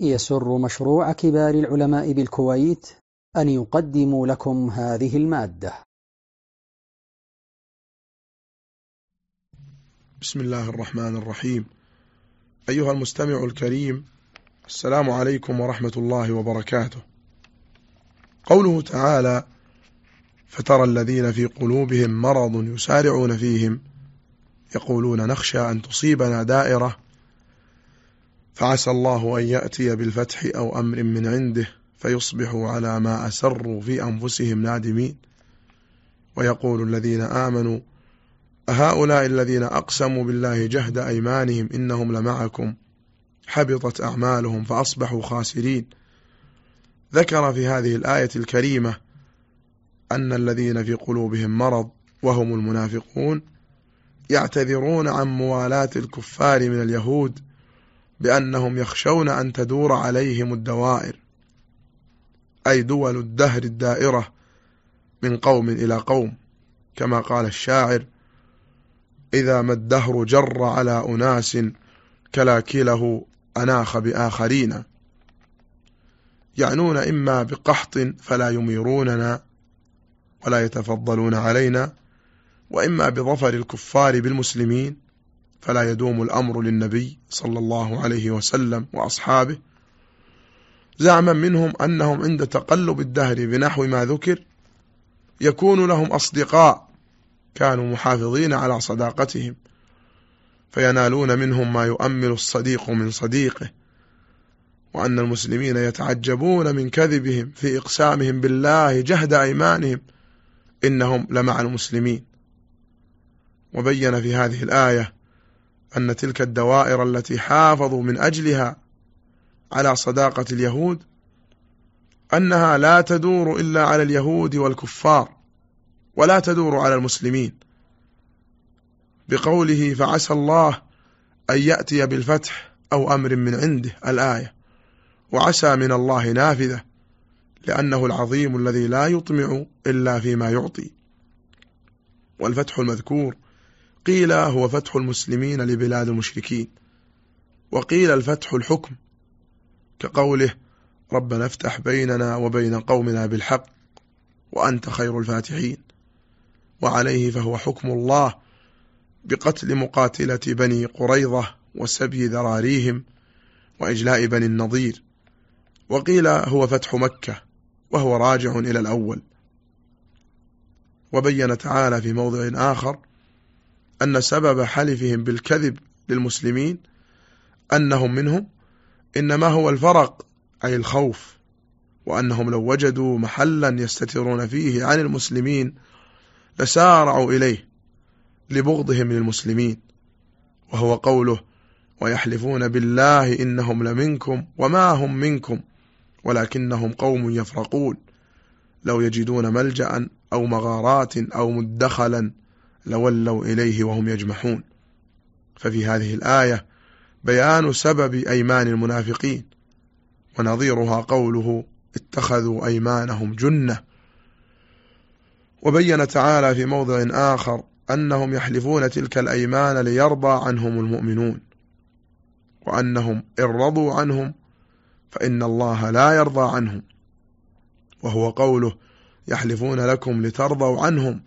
يسر مشروع كبار العلماء بالكويت أن يقدم لكم هذه المادة. بسم الله الرحمن الرحيم. أيها المستمع الكريم السلام عليكم ورحمة الله وبركاته. قوله تعالى فترى الذين في قلوبهم مرض يسارعون فيهم يقولون نخشى أن تصيبنا دائرة فعسى الله أن يأتي بالفتح أو أمر من عنده فيصبحوا على ما أسروا في أنفسهم نادمين. ويقول الذين آمنوا أهؤلاء الذين أقسموا بالله جهد أيمانهم إنهم لمعكم. حبطت أعمالهم فأصبحوا خاسرين. ذكر في هذه الآية الكريمة أن الذين في قلوبهم مرض وهم المنافقون يعتذرون عن موالاة الكفار من اليهود بأنهم يخشون أن تدور عليهم الدوائر أي دول الدهر الدائرة من قوم إلى قوم كما قال الشاعر إذا ما الدهر جر على أناس كلاكله أناخ بآخرين يعنون إما بقحط فلا يميروننا ولا يتفضلون علينا وإما بظفر الكفار بالمسلمين فلا يدوم الأمر للنبي صلى الله عليه وسلم وأصحابه. زعما منهم أنهم عند تقلب الدهر بنحو ما ذكر يكون لهم أصدقاء كانوا محافظين على صداقتهم فينالون منهم ما يؤمل الصديق من صديقه وأن المسلمين يتعجبون من كذبهم في إقسامهم بالله جهد أيمانهم إنهم لمع المسلمين. وبين في هذه الآية أن تلك الدوائر التي حافظوا من أجلها على صداقة اليهود أنها لا تدور إلا على اليهود والكفار ولا تدور على المسلمين. بقوله فعسى الله أن يأتي بالفتح أو أمر من عنده الآية وعسى من الله نافذة لأنه العظيم الذي لا يطمع إلا فيما يعطي. والفتح المذكور قيل هو فتح المسلمين لبلاد المشركين وقيل الفتح الحكم كقوله ربنا افتح بيننا وبين قومنا بالحق وأنت خير الفاتحين وعليه فهو حكم الله بقتل مقاتلة بني قريظة وسبي ذراريهم وإجلاء بني النضير وقيل هو فتح مكة وهو راجع إلى الأول. وبين تعالى في موضع آخر أن سبب حلفهم بالكذب للمسلمين أنهم منهم إنما هو الفرق أي الخوف وأنهم لو وجدوا محلا يستترون فيه عن المسلمين لسارعوا إليه لبغضهم للمسلمين وهو قوله ويحلفون بالله إنهم لمنكم وما هم منكم ولكنهم قوم يفرقون لو يجدون ملجأ أو مغارات أو مدخلا لولوا إليه وهم يجمحون. ففي هذه الآية بيان سبب أيمان المنافقين ونظيرها قوله اتخذوا أيمانهم جنة. وبين تعالى في موضع آخر أنهم يحلفون تلك الأيمان ليرضى عنهم المؤمنون وأنهم إن رضوا عنهم فإن الله لا يرضى عنهم وهو قوله يحلفون لكم لترضوا عنهم.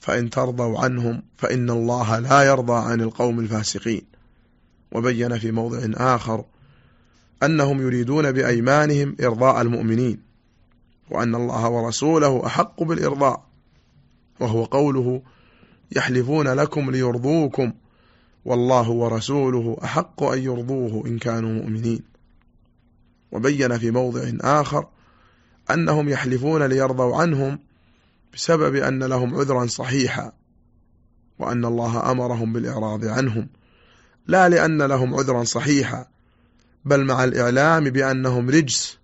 فإن ترضوا عنهم فإن الله لا يرضى عن القوم الفاسقين. وبين في موضع آخر أنهم يريدون بأيمانهم إرضاء المؤمنين وأن الله ورسوله أحق بالإرضاء وهو قوله يحلفون لكم ليرضوكم والله ورسوله أحق أن يرضوه إن كانوا مؤمنين. وبين في موضع آخر أنهم يحلفون ليرضوا عنهم بسبب أن لهم عذرا صحيحا وأن الله أمرهم بالإعراض عنهم. لا لأن لهم عذرا صحيحا بل مع الإعلام بأنهم رجس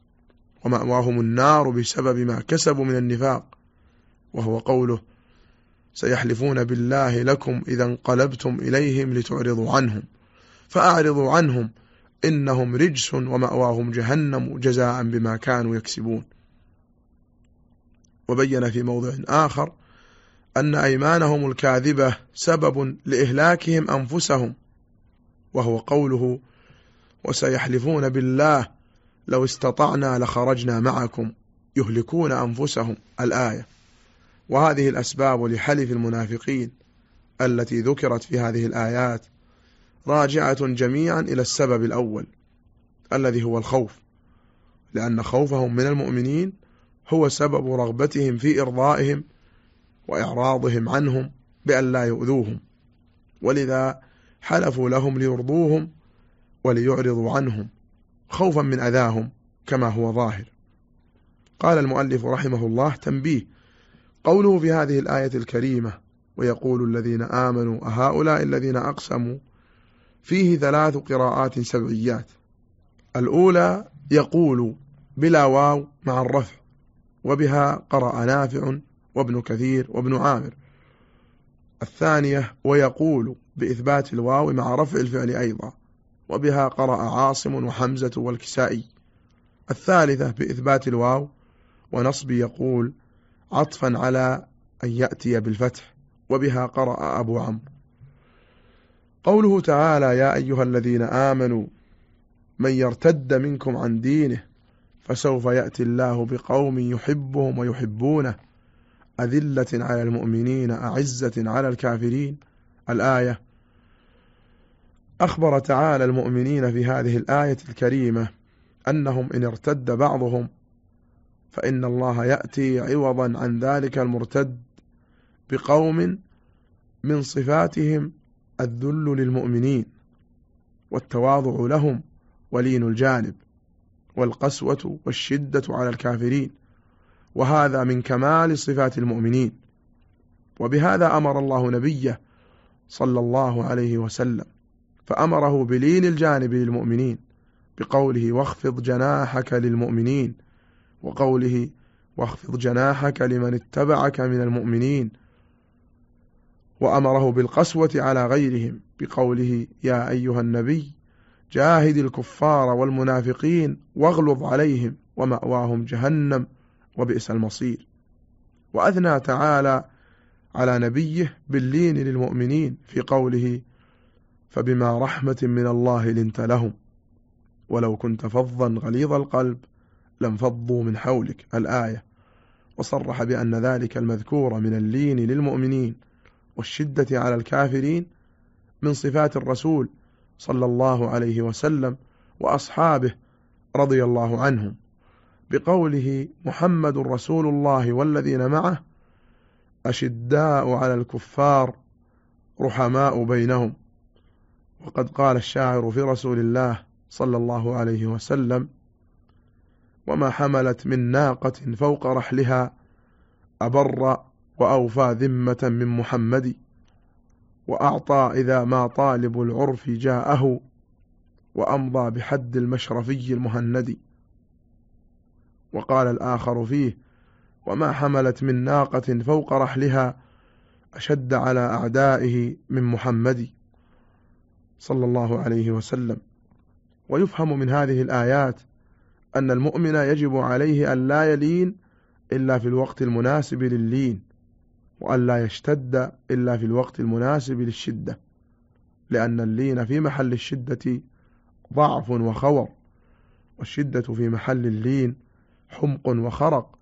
ومأواهم النار بسبب ما كسبوا من النفاق. وهو قوله سيحلفون بالله لكم إذا انقلبتم إليهم لتعرضوا عنهم. فأعرضوا عنهم إنهم رجس ومأواهم جهنم جزاء بما كانوا يكسبون. وبين في موضع آخر أن أيمانهم الكاذبة سبب لإهلاكهم أنفسهم وهو قوله وسيحلفون بالله لو استطعنا لخرجنا معكم يهلكون أنفسهم الآية. وهذه الأسباب لحلف المنافقين التي ذكرت في هذه الآيات راجعة جميعا إلى السبب الأول الذي هو الخوف لأن خوفهم من المؤمنين هو سبب رغبتهم في إرضائهم وإعراضهم عنهم بأن لا يؤذوهم. ولذا حلفوا لهم ليرضوهم وليعرضوا عنهم خوفا من أذاهم كما هو ظاهر. قال المؤلف رحمه الله تنبيه قوله في هذه الآية الكريمة ويقول الذين آمنوا أهؤلاء الذين أقسموا؟ فيه ثلاث قراءات سبعيات. الأولى يقول بلا واو مع الرفع. وبها قرأ نافع وابن كثير وابن عامر. الثانية ويقول بإثبات الواو مع رفع الفعل أيضا وبها قرأ عاصم وحمزة والكسائي. الثالثة بإثبات الواو ونصب يقول عطفا على أن يأتي بالفتح وبها قرأ أبو عمرو قوله تعالى يا أيها الذين آمنوا من يرتد منكم عن دينه فسوف يأتي الله بقوم يحبهم ويحبونه. أذلة على المؤمنين أعزة على الكافرين. الآية أخبر تعالى المؤمنين في هذه الآية الكريمة أنهم إن ارتد بعضهم فإن الله يأتي عوضا عن ذلك المرتد بقوم من صفاتهم الذل للمؤمنين والتواضع لهم ولين الجانب. والقسوة والشدة على الكافرين وهذا من كمال صفات المؤمنين. وبهذا أمر الله نبيه صلى الله عليه وسلم فأمره بلين الجانب للمؤمنين بقوله واخفض جناحك للمؤمنين وقوله واخفض جناحك لمن اتبعك من المؤمنين. وأمره بالقسوة على غيرهم بقوله يا أيها النبي جاهد الكفار والمنافقين واغلظ عليهم ومأواهم جهنم وبئس المصير. وأثنى تعالى على نبيه باللين للمؤمنين في قوله فبما رحمة من الله لنت لهم. ولو كنت فظا غليظ القلب لانفضوا من حولك الآية. وصرح بأن ذلك المذكور من اللين للمؤمنين والشدة على الكافرين من صفات الرسول صلى الله عليه وسلم وأصحابه رضي الله عنهم. بقوله محمد رسول الله والذين معه أشداء على الكفار رحماء بينهم. وقد قال الشاعر في رسول الله صلى الله عليه وسلم وما حملت من ناقة فوق رحلها أبر وأوفى ذمة من محمد. وأعطى إذا ما طالب العرف جاءه وأمضى بحد المشرفي المهند وقال الآخر فيه وما حملت من ناقة فوق رحلها أشد على أعدائه من محمد صلى الله عليه وسلم ويفهم من هذه الآيات أن المؤمن يجب عليه أن لا يلين إلا في الوقت المناسب لللين وأن لا يشتد إلا في الوقت المناسب للشدة لأن اللين في محل الشدة ضعف وخور والشدة في محل اللين حمق وخرق.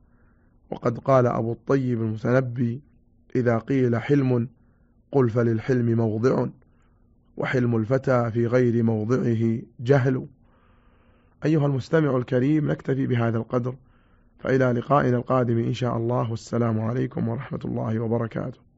وقد قال أبو الطيب المتنبي إذا قيل حلم قل فللحلم موضع وحلم الفتى في غير موضعه جهل. أيها المستمع الكريم نكتفي بهذا القدر فإلى لقائنا القادم إن شاء الله. والسلام عليكم ورحمة الله وبركاته.